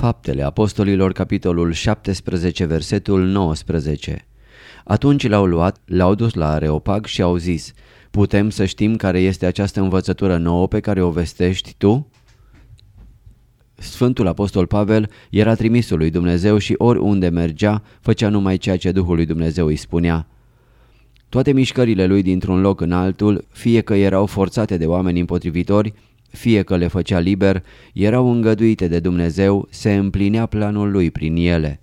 Faptele Apostolilor, capitolul 17, versetul 19 Atunci l-au luat, l-au dus la Areopag și au zis, Putem să știm care este această învățătură nouă pe care o vestești tu? Sfântul Apostol Pavel era trimisul lui Dumnezeu și oriunde mergea, făcea numai ceea ce Duhul lui Dumnezeu îi spunea. Toate mișcările lui dintr-un loc în altul, fie că erau forțate de oameni împotrivitori, fie că le făcea liber, erau îngăduite de Dumnezeu, se împlinea planul lui prin ele.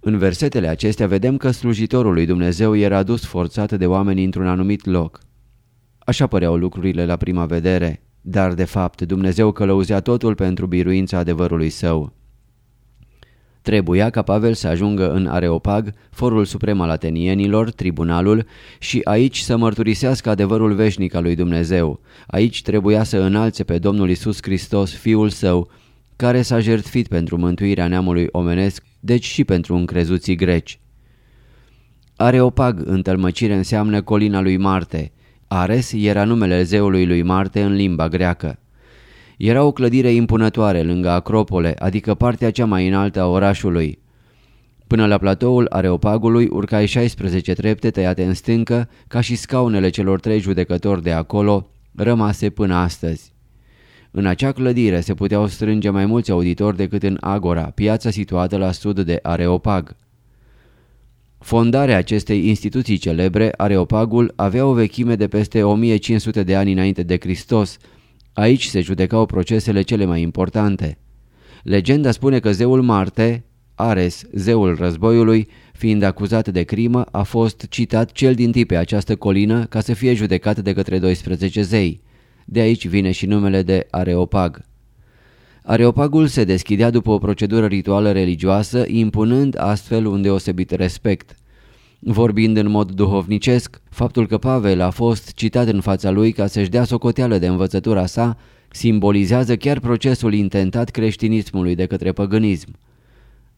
În versetele acestea vedem că slujitorul lui Dumnezeu era dus forțat de oameni într-un anumit loc. Așa păreau lucrurile la prima vedere, dar de fapt Dumnezeu călăuzea totul pentru biruința adevărului său. Trebuia ca Pavel să ajungă în Areopag, forul suprem al atenienilor, tribunalul, și aici să mărturisească adevărul veșnic al lui Dumnezeu. Aici trebuia să înalțe pe Domnul Isus Hristos, Fiul Său, care s-a jertfit pentru mântuirea neamului omenesc, deci și pentru încrezuții greci. Areopag în tălmăcire înseamnă colina lui Marte. Ares era numele zeului lui Marte în limba greacă. Era o clădire impunătoare lângă Acropole, adică partea cea mai înaltă a orașului. Până la platoul Areopagului urcai 16 trepte tăiate în stâncă, ca și scaunele celor trei judecători de acolo, rămase până astăzi. În acea clădire se puteau strânge mai mulți auditori decât în Agora, piața situată la sud de Areopag. Fondarea acestei instituții celebre, Areopagul, avea o vechime de peste 1500 de ani înainte de Hristos. Aici se judecau procesele cele mai importante. Legenda spune că zeul Marte, Ares, zeul războiului, fiind acuzat de crimă, a fost citat cel din tip pe această colină ca să fie judecat de către 12 zei. De aici vine și numele de Areopag. Areopagul se deschidea după o procedură rituală religioasă, impunând astfel un deosebit respect. Vorbind în mod duhovnicesc, faptul că Pavel a fost citat în fața lui ca să-și dea socoteală de învățătura sa, simbolizează chiar procesul intentat creștinismului de către păgânism.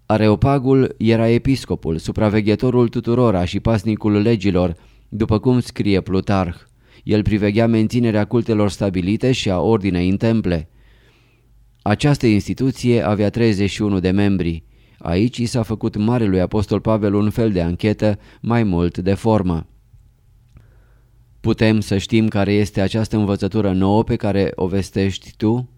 Areopagul era episcopul, supraveghetorul tuturora și pasnicul legilor, după cum scrie Plutarh. El priveghea menținerea cultelor stabilite și a ordinei în temple. Această instituție avea 31 de membri. Aici i s-a făcut Marelui Apostol Pavel un fel de anchetă, mai mult de formă. Putem să știm care este această învățătură nouă pe care o vestești tu?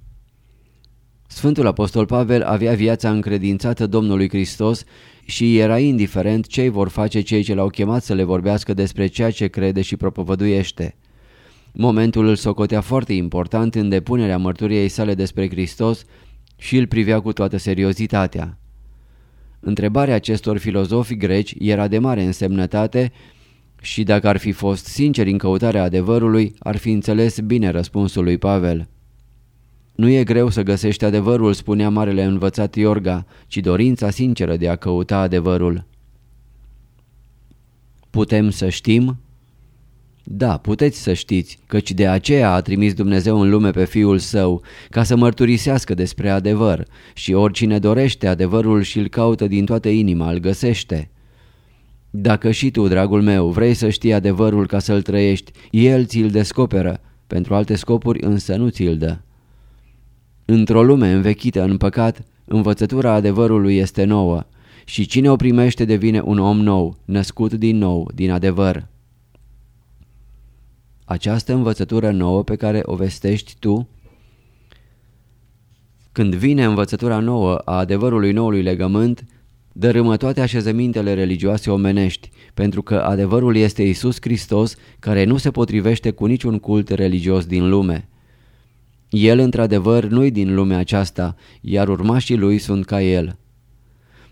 Sfântul Apostol Pavel avea viața încredințată Domnului Hristos și era indiferent ce vor face cei ce l-au chemat să le vorbească despre ceea ce crede și propovăduiește. Momentul îl socotea foarte important în depunerea mărturiei sale despre Hristos și îl privea cu toată seriozitatea. Întrebarea acestor filozofi greci era de mare însemnătate și dacă ar fi fost sinceri în căutarea adevărului, ar fi înțeles bine răspunsul lui Pavel. Nu e greu să găsești adevărul, spunea marele învățat Iorga, ci dorința sinceră de a căuta adevărul. Putem să știm da, puteți să știți, căci de aceea a trimis Dumnezeu în lume pe Fiul Său, ca să mărturisească despre adevăr, și oricine dorește adevărul și îl caută din toată inima, îl găsește. Dacă și tu, dragul meu, vrei să știi adevărul ca să-l trăiești, El ți-l descoperă, pentru alte scopuri însă nu ți-l dă. Într-o lume învechită în păcat, învățătura adevărului este nouă și cine o primește devine un om nou, născut din nou, din adevăr. Această învățătură nouă pe care o vestești tu Când vine învățătura nouă a adevărului noului legământ, dărâmă toate așezămintele religioase omenești, pentru că adevărul este Isus Hristos care nu se potrivește cu niciun cult religios din lume. El, într-adevăr, nu-i din lumea aceasta, iar urmașii lui sunt ca el.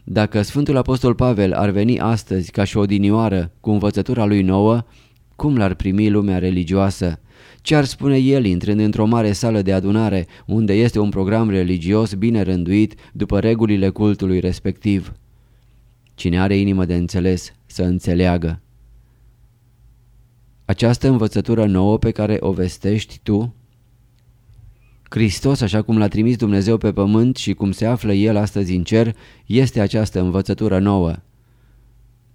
Dacă Sfântul Apostol Pavel ar veni astăzi ca și o dinioară cu învățătura lui nouă, cum l-ar primi lumea religioasă? Ce ar spune el intrând într-o mare sală de adunare unde este un program religios bine rânduit după regulile cultului respectiv? Cine are inimă de înțeles să înțeleagă. Această învățătură nouă pe care o vestești tu Hristos, așa cum l-a trimis Dumnezeu pe pământ și cum se află El astăzi în cer, este această învățătură nouă.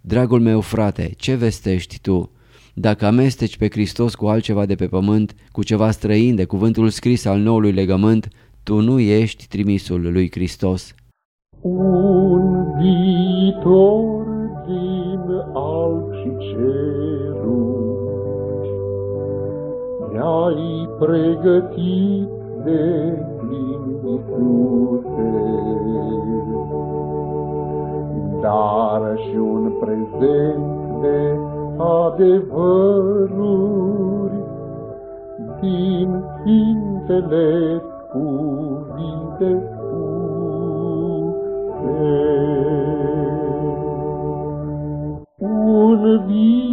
Dragul meu frate, ce vestești tu? Dacă amesteci pe Hristos cu altceva de pe pământ, cu ceva străin de cuvântul scris al noului legământ, tu nu ești trimisul lui Hristos. Un viitor din alb și ceruri mi-ai pregătit de plin, Iisuse. Dar și un prezent de adevăruri din Sfintele cuvinte spuse. Un viitor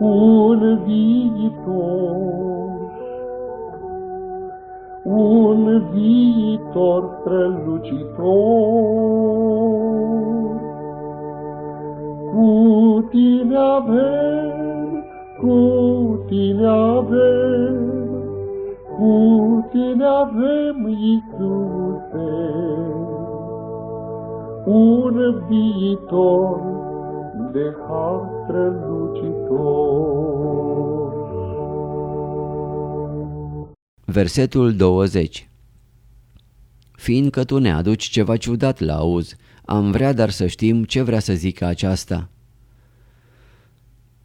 un viitor, un viitor strălucitor. Cu tine avem, cu tine avem, cu tine avem, Iisuse, un viitor de har strălucitor. Versetul 20 Fiindcă tu ne aduci ceva ciudat la auz, am vrea dar să știm ce vrea să zică aceasta.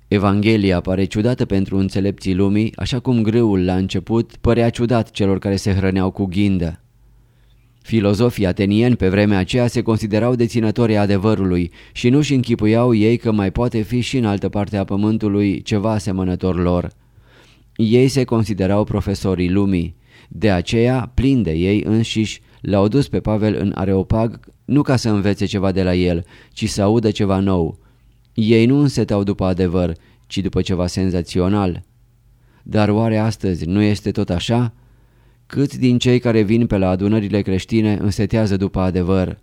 Evanghelia pare ciudată pentru înțelepții lumii, așa cum grâul la început părea ciudat celor care se hrăneau cu ghindă. Filozofii atenieni pe vremea aceea se considerau deținătorii adevărului și nu-și închipuiau ei că mai poate fi și în altă parte a pământului ceva asemănător lor. Ei se considerau profesorii lumii. De aceea, plin de ei înșiși, l-au dus pe Pavel în Areopag nu ca să învețe ceva de la el, ci să audă ceva nou. Ei nu însetau după adevăr, ci după ceva senzațional. Dar oare astăzi nu este tot așa? Câți din cei care vin pe la adunările creștine însetează după adevăr?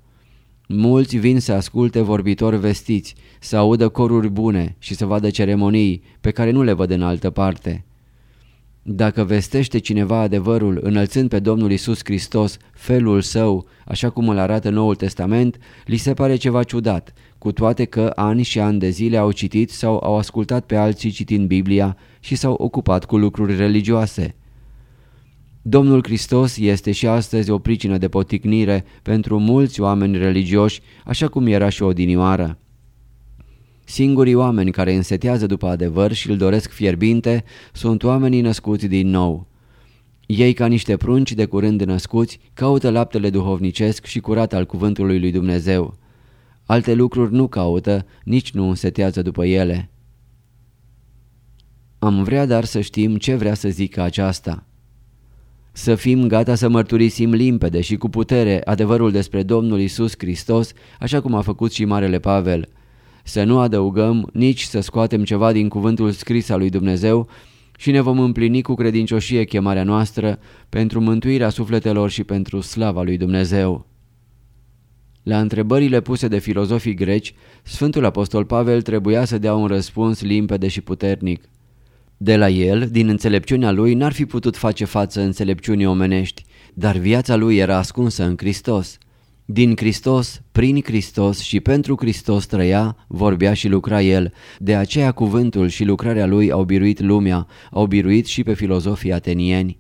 Mulți vin să asculte vorbitori vestiți, să audă coruri bune și să vadă ceremonii pe care nu le văd în altă parte. Dacă vestește cineva adevărul înălțând pe Domnul Isus Hristos felul său, așa cum îl arată Noul Testament, li se pare ceva ciudat, cu toate că ani și ani de zile au citit sau au ascultat pe alții citind Biblia și s-au ocupat cu lucruri religioase. Domnul Hristos este și astăzi o pricină de poticnire pentru mulți oameni religioși, așa cum era și odinioară. Singurii oameni care însetează după adevăr și îl doresc fierbinte sunt oamenii născuți din nou. Ei, ca niște prunci de curând născuți, caută laptele duhovnicesc și curat al cuvântului lui Dumnezeu. Alte lucruri nu caută, nici nu însetează după ele. Am vrea dar să știm ce vrea să zică aceasta. Să fim gata să mărturisim limpede și cu putere adevărul despre Domnul Isus Hristos, așa cum a făcut și Marele Pavel. Să nu adăugăm, nici să scoatem ceva din cuvântul scris al lui Dumnezeu și ne vom împlini cu credincioșie chemarea noastră pentru mântuirea sufletelor și pentru slava lui Dumnezeu. La întrebările puse de filozofii greci, Sfântul Apostol Pavel trebuia să dea un răspuns limpede și puternic. De la el, din înțelepciunea lui, n-ar fi putut face față înțelepciunii omenești, dar viața lui era ascunsă în Hristos. Din Hristos, prin Hristos și pentru Hristos trăia, vorbea și lucra el. De aceea cuvântul și lucrarea lui au biruit lumea, au biruit și pe filozofii atenieni.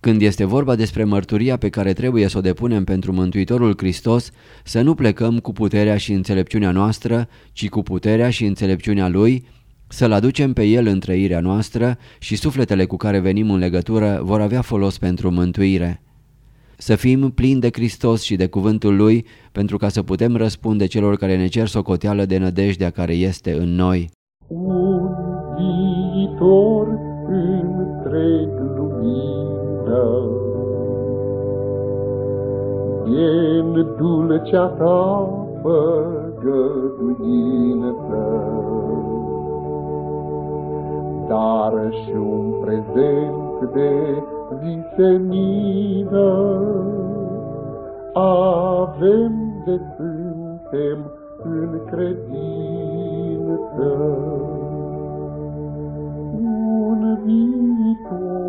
Când este vorba despre mărturia pe care trebuie să o depunem pentru Mântuitorul Hristos, să nu plecăm cu puterea și înțelepciunea noastră, ci cu puterea și înțelepciunea Lui, Să-L aducem pe El în trăirea noastră și sufletele cu care venim în legătură vor avea folos pentru mântuire. Să fim plini de Hristos și de cuvântul Lui pentru ca să putem răspunde celor care ne cer socoteală de nădejdea care este în noi. Un viitor întreg lumină în dulcea ta făgăduință. Dar și un prezent de visenină avem de suntem în credință. Un viitor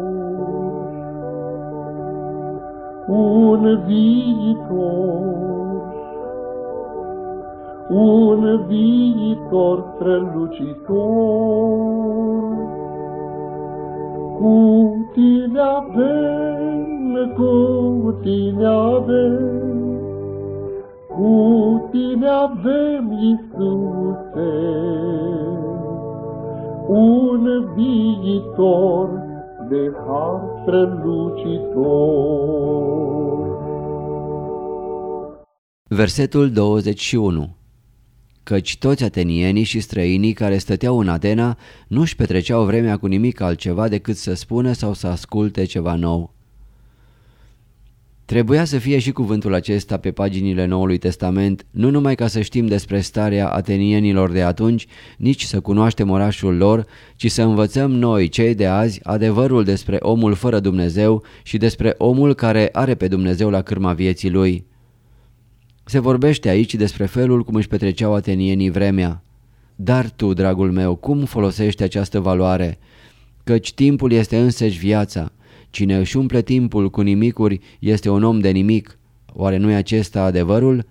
un viitor, un viitor strălucitor. Cu tine avem, cu tine avem, cu tine avem, Iisuse, un viitor de har strălucitor. Versetul 21 Căci toți atenienii și străinii care stăteau în Atena nu-și petreceau vremea cu nimic altceva decât să spună sau să asculte ceva nou. Trebuia să fie și cuvântul acesta pe paginile Noului Testament, nu numai ca să știm despre starea atenienilor de atunci, nici să cunoaștem orașul lor, ci să învățăm noi, cei de azi, adevărul despre omul fără Dumnezeu și despre omul care are pe Dumnezeu la cârma vieții lui. Se vorbește aici despre felul cum își petreceau atenienii vremea. Dar tu, dragul meu, cum folosești această valoare? Căci timpul este însăși viața. Cine își umple timpul cu nimicuri este un om de nimic. Oare nu e acesta adevărul?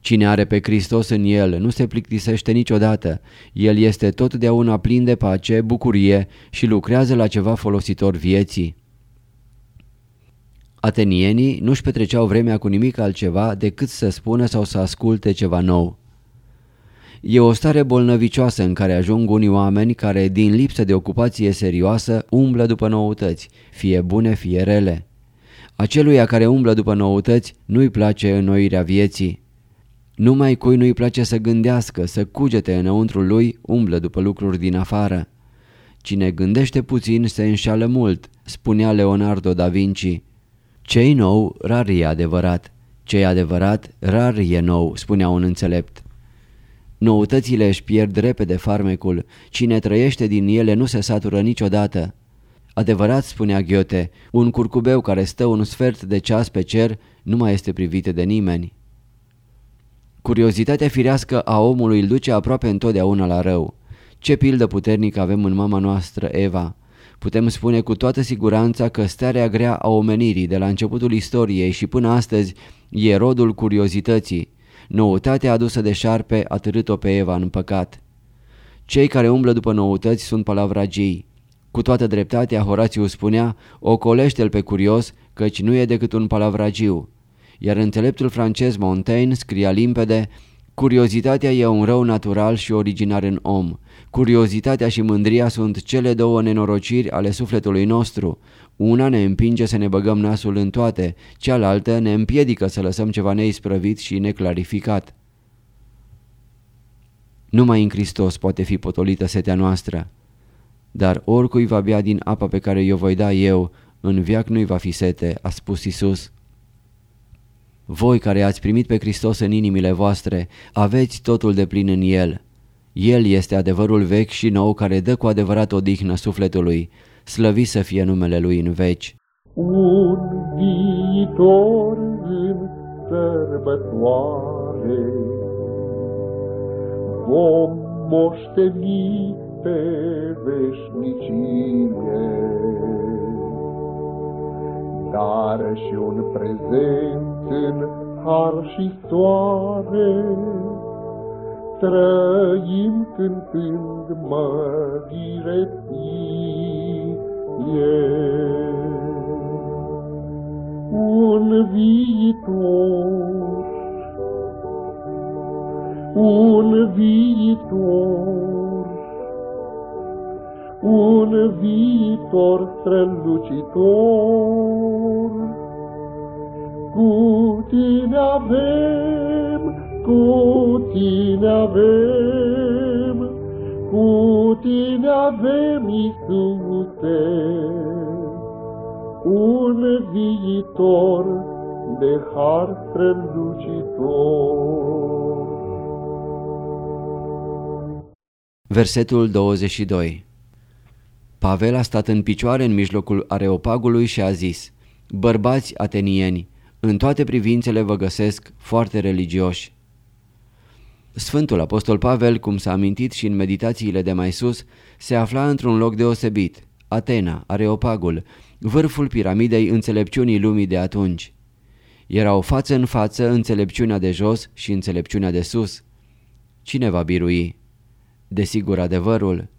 Cine are pe Hristos în el nu se plictisește niciodată. El este totdeauna plin de pace, bucurie și lucrează la ceva folositor vieții. Atenienii nu-și petreceau vremea cu nimic altceva decât să spună sau să asculte ceva nou. E o stare bolnăvicioasă în care ajung unii oameni care, din lipsă de ocupație serioasă, umblă după noutăți, fie bune, fie rele. Aceluia care umblă după noutăți nu-i place înnoirea vieții. Numai cui nu-i place să gândească, să cugete înăuntrul lui, umblă după lucruri din afară. Cine gândește puțin se înșală mult, spunea Leonardo da Vinci. Cei nou, rar e adevărat. Cei adevărat, rar e nou, spunea un înțelept. Noutățile își pierd repede farmecul, cine trăiește din ele nu se satură niciodată. Adevărat, spunea Ghiote, un curcubeu care stă un sfert de ceas pe cer nu mai este privit de nimeni. Curiozitatea firească a omului îl duce aproape întotdeauna la rău. Ce pildă puternică avem în mama noastră, Eva! Putem spune cu toată siguranța că starea grea a omenirii de la începutul istoriei și până astăzi e rodul curiozității, Noutatea adusă de șarpe a târât-o pe Eva în păcat. Cei care umblă după noutăți sunt palavragii. Cu toată dreptatea, Horațiu spunea, ocolește-l pe curios, căci nu e decât un palavragiu. Iar înțeleptul francez Montaigne scria limpede, Curiozitatea e un rău natural și originar în om. Curiozitatea și mândria sunt cele două nenorociri ale sufletului nostru. Una ne împinge să ne băgăm nasul în toate, cealaltă ne împiedică să lăsăm ceva neisprăvit și neclarificat. Numai în Hristos poate fi potolită setea noastră. Dar oricui va bea din apa pe care i-o voi da eu, în viac nu-i va fi sete, a spus Isus. Voi care ați primit pe Hristos în inimile voastre, aveți totul de plin în El. El este adevărul vechi și nou care dă cu adevărat odihnă sufletului. Slăvi să fie numele Lui în veci. Un viitor în sărbătoare vom moșteni pe veșnicie dar și un prezent în har și soare. Trăim cântând mărire Un viitor, un viitor, un viitor strălucitor. Cu tine avem, cu tine avem, cu tine avem, Iisuse, un viitor de har strălucitor. Versetul 22 Pavel a stat în picioare în mijlocul areopagului și a zis, Bărbați atenieni, în toate privințele vă găsesc foarte religioși. Sfântul Apostol Pavel, cum s-a amintit și în meditațiile de mai sus, se afla într-un loc deosebit, Atena, Areopagul, vârful piramidei înțelepciunii lumii de atunci. Era o față în față înțelepciunea de jos și înțelepciunea de sus. Cine va birui? Desigur adevărul.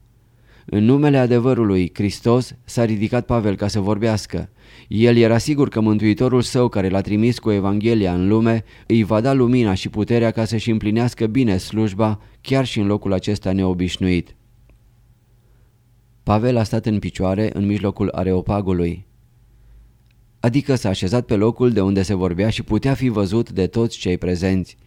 În numele adevărului Hristos s-a ridicat Pavel ca să vorbească. El era sigur că Mântuitorul său care l-a trimis cu Evanghelia în lume îi va da lumina și puterea ca să-și împlinească bine slujba chiar și în locul acesta neobișnuit. Pavel a stat în picioare în mijlocul areopagului. Adică s-a așezat pe locul de unde se vorbea și putea fi văzut de toți cei prezenți.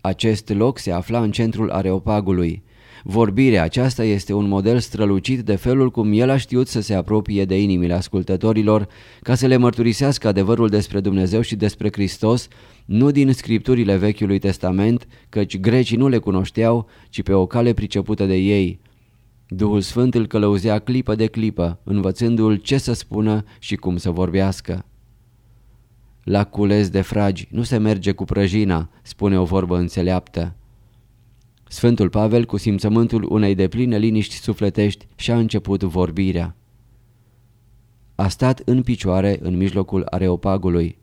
Acest loc se afla în centrul areopagului. Vorbirea aceasta este un model strălucit de felul cum el a știut să se apropie de inimile ascultătorilor ca să le mărturisească adevărul despre Dumnezeu și despre Hristos, nu din scripturile Vechiului Testament, căci grecii nu le cunoșteau, ci pe o cale pricepută de ei. Duhul Sfânt îl călăuzea clipă de clipă, învățându-l ce să spună și cum să vorbească. La cules de fragi nu se merge cu prăjina, spune o vorbă înțeleaptă. Sfântul Pavel, cu simțământul unei depline liniști sufletești, și-a început vorbirea. A stat în picioare în mijlocul areopagului.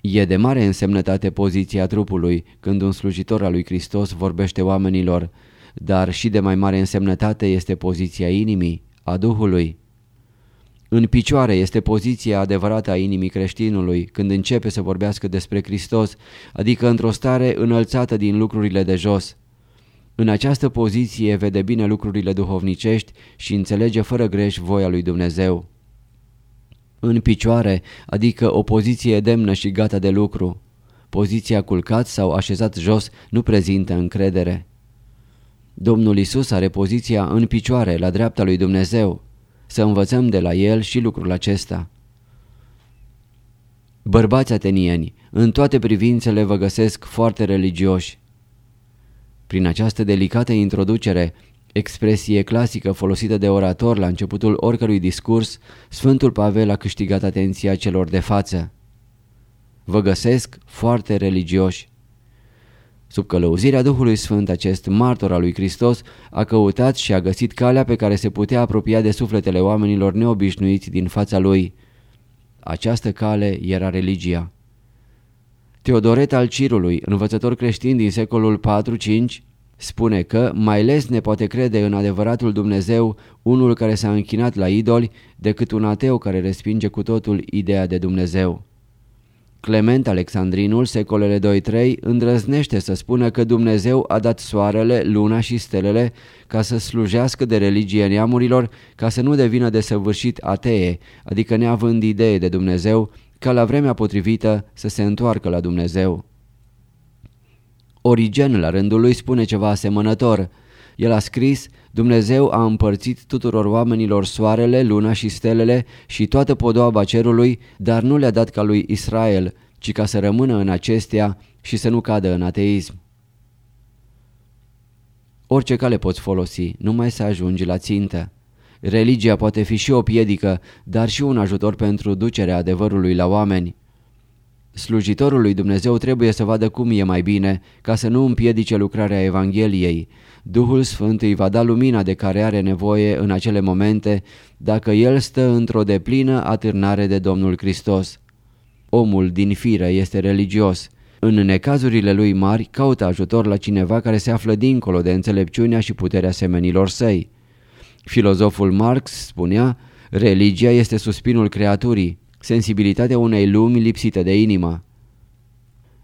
E de mare însemnătate poziția trupului când un slujitor al lui Hristos vorbește oamenilor, dar și de mai mare însemnătate este poziția inimii, a Duhului. În picioare este poziția adevărată a inimii creștinului când începe să vorbească despre Hristos, adică într-o stare înălțată din lucrurile de jos. În această poziție vede bine lucrurile duhovnicești și înțelege fără greș voia lui Dumnezeu. În picioare, adică o poziție demnă și gata de lucru. Poziția culcat sau așezat jos nu prezintă încredere. Domnul Isus are poziția în picioare la dreapta lui Dumnezeu. Să învățăm de la el și lucrul acesta. Bărbați atenieni, în toate privințele vă găsesc foarte religioși. Prin această delicată introducere, expresie clasică folosită de orator la începutul oricărui discurs, Sfântul Pavel a câștigat atenția celor de față. Vă găsesc foarte religioși. Sub călăuzirea Duhului Sfânt, acest martor al lui Hristos a căutat și a găsit calea pe care se putea apropia de sufletele oamenilor neobișnuiți din fața lui. Această cale era religia. Teodoret al Cirului, învățător creștin din secolul 4-5, spune că mai les ne poate crede în adevăratul Dumnezeu unul care s-a închinat la idoli decât un ateu care respinge cu totul ideea de Dumnezeu. Clement Alexandrinul, secolele 2-3, îndrăznește să spună că Dumnezeu a dat soarele, luna și stelele ca să slujească de religie neamurilor, ca să nu devină desăvârșit atee, adică neavând idee de Dumnezeu, ca la vremea potrivită să se întoarcă la Dumnezeu. Origen la rândul lui spune ceva asemănător. El a scris, Dumnezeu a împărțit tuturor oamenilor soarele, luna și stelele și toată podoaba cerului, dar nu le-a dat ca lui Israel, ci ca să rămână în acestea și să nu cadă în ateism. Orice cale poți folosi, numai să ajungi la țintă. Religia poate fi și o piedică, dar și un ajutor pentru ducerea adevărului la oameni. Slujitorul lui Dumnezeu trebuie să vadă cum e mai bine, ca să nu împiedice lucrarea Evangheliei. Duhul Sfânt îi va da lumina de care are nevoie în acele momente, dacă el stă într-o deplină atârnare de Domnul Hristos. Omul din fire este religios. În necazurile lui mari caută ajutor la cineva care se află dincolo de înțelepciunea și puterea semenilor săi. Filozoful Marx spunea, religia este suspinul creaturii, sensibilitatea unei lumi lipsite de inimă.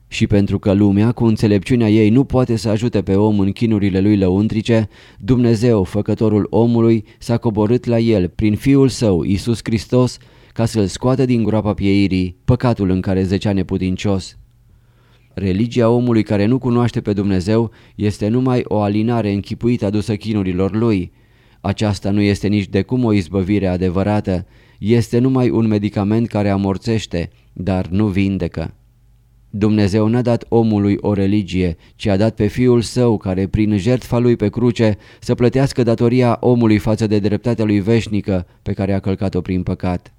Și pentru că lumea, cu înțelepciunea ei, nu poate să ajute pe om în chinurile lui lăuntrice, Dumnezeu, făcătorul omului, s-a coborât la el prin Fiul Său, Isus Hristos, ca să-l scoată din groapa pieirii, păcatul în care zecea neputincios. Religia omului care nu cunoaște pe Dumnezeu este numai o alinare închipuită adusă chinurilor lui. Aceasta nu este nici de cum o izbăvire adevărată, este numai un medicament care amorțește, dar nu vindecă. Dumnezeu n-a dat omului o religie, ci a dat pe Fiul Său care prin jertfa lui pe cruce să plătească datoria omului față de dreptatea lui veșnică pe care a călcat-o prin păcat.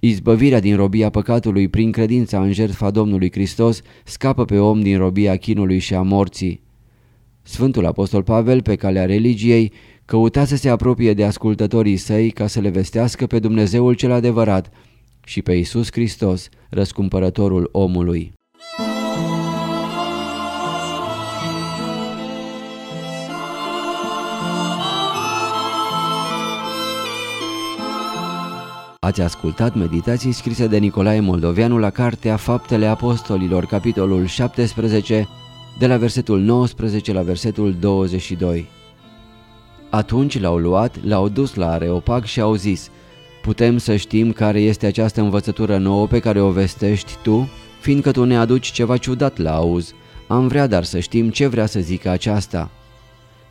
Izbăvirea din robia păcatului prin credința în jertfa Domnului Hristos scapă pe om din robia chinului și a morții. Sfântul Apostol Pavel, pe calea religiei, căuta să se apropie de ascultătorii săi ca să le vestească pe Dumnezeul cel adevărat și pe Isus Hristos, răscumpărătorul omului. Ați ascultat meditații scrise de Nicolae Moldoveanu la Cartea Faptele Apostolilor, capitolul 17, de la versetul 19 la versetul 22. Atunci l-au luat, l-au dus la Areopag și au zis, Putem să știm care este această învățătură nouă pe care o vestești tu? Fiindcă tu ne aduci ceva ciudat la auz, am vrea dar să știm ce vrea să zică aceasta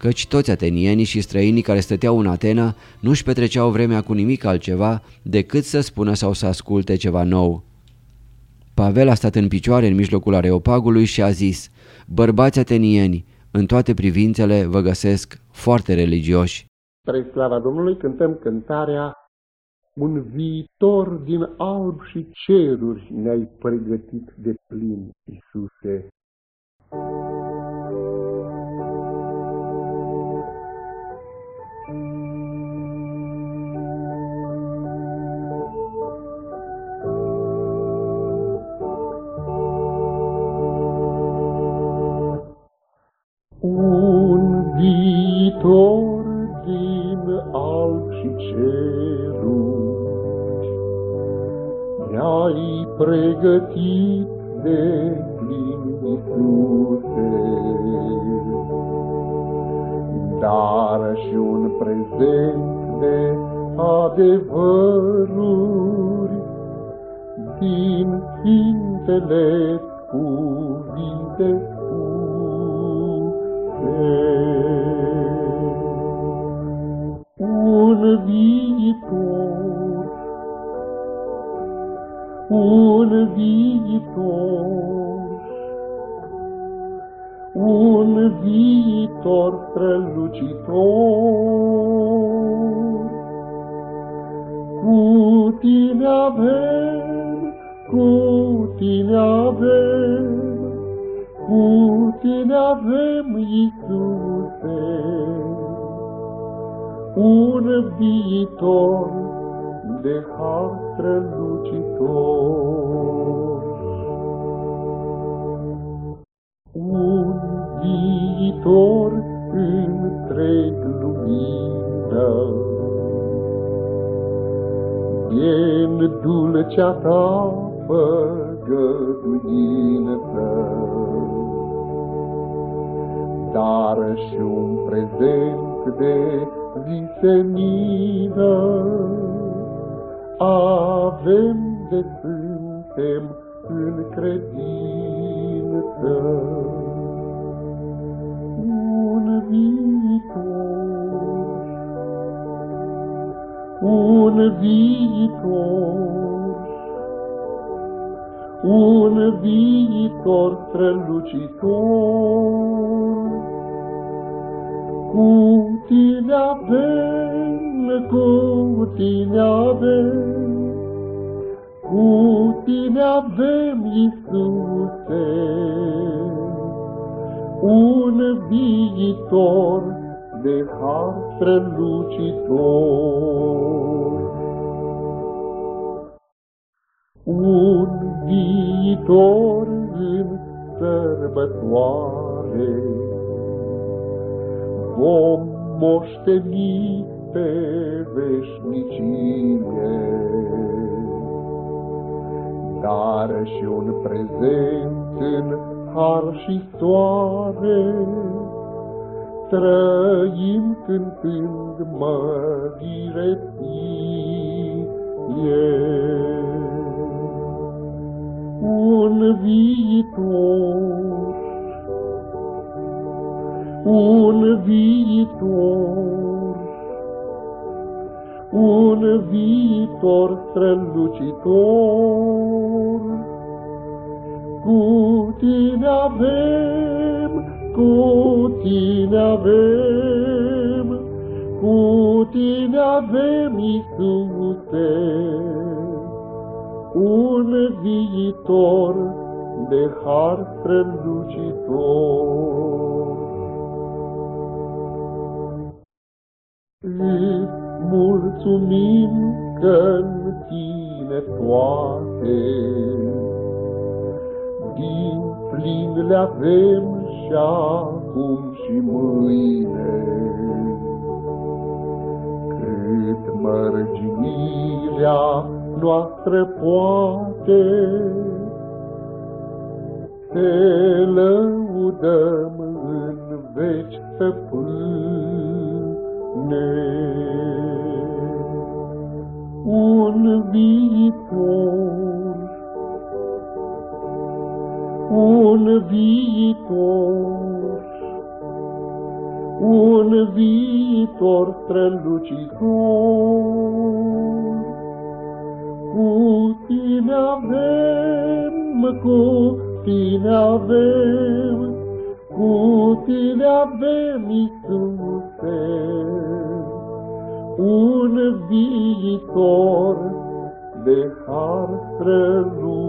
căci toți atenienii și străinii care stăteau în Atena nu-și petreceau vremea cu nimic altceva decât să spună sau să asculte ceva nou. Pavel a stat în picioare în mijlocul areopagului și a zis, Bărbați atenieni, în toate privințele vă găsesc foarte religioși. Spre slava Domnului cântăm cântarea Un viitor din alb și ceruri ne-ai pregătit de plin, Iisuse. Pregătit strălucitor. Cu tine avem, cu tine avem, cu tine avem, Iisuse un viitor de har strălucitor. Un viitor din dulcea ta făgăduință, dar și un prezent de visenină. Avem de suntem în credință. Un viitor, un viitor, un viitor strălucitor. Cu tine avem, cu tine avem, cu tine avem, Iisuse, un viitor de har strălucitor. Un viitor în sărbătoare, vom moșteni pe veșnicie. dar și un prezent în har și soare. Trăim cântând mărire ție. Un viitor, un viitor, un viitor strălucitor. Cu tine avem, cu tine avem, cu tine avem, Iisuse, un viitor de har strălucitor. Îți mulțumim că în tine toate din plin le avem și acum și mâine. Cât mărginirea noastră poate, te lăudăm în veci stăpâne. Un viitor, un viitor, viitor strălucitor. Cu tine avem, cu tine avem, cu tine avem, Iisuse, un viitor de har strălucitor.